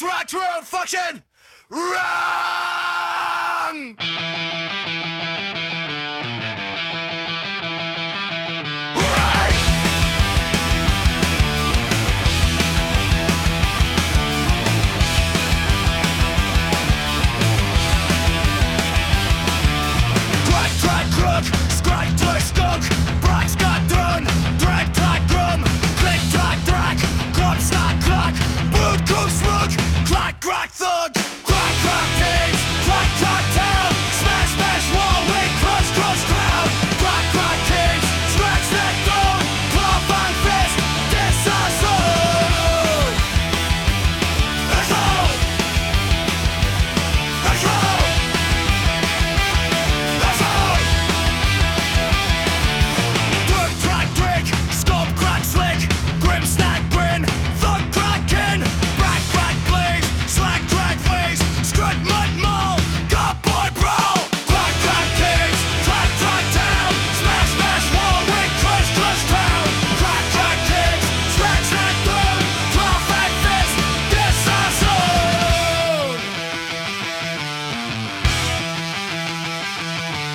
right, right, true, fucking wrong!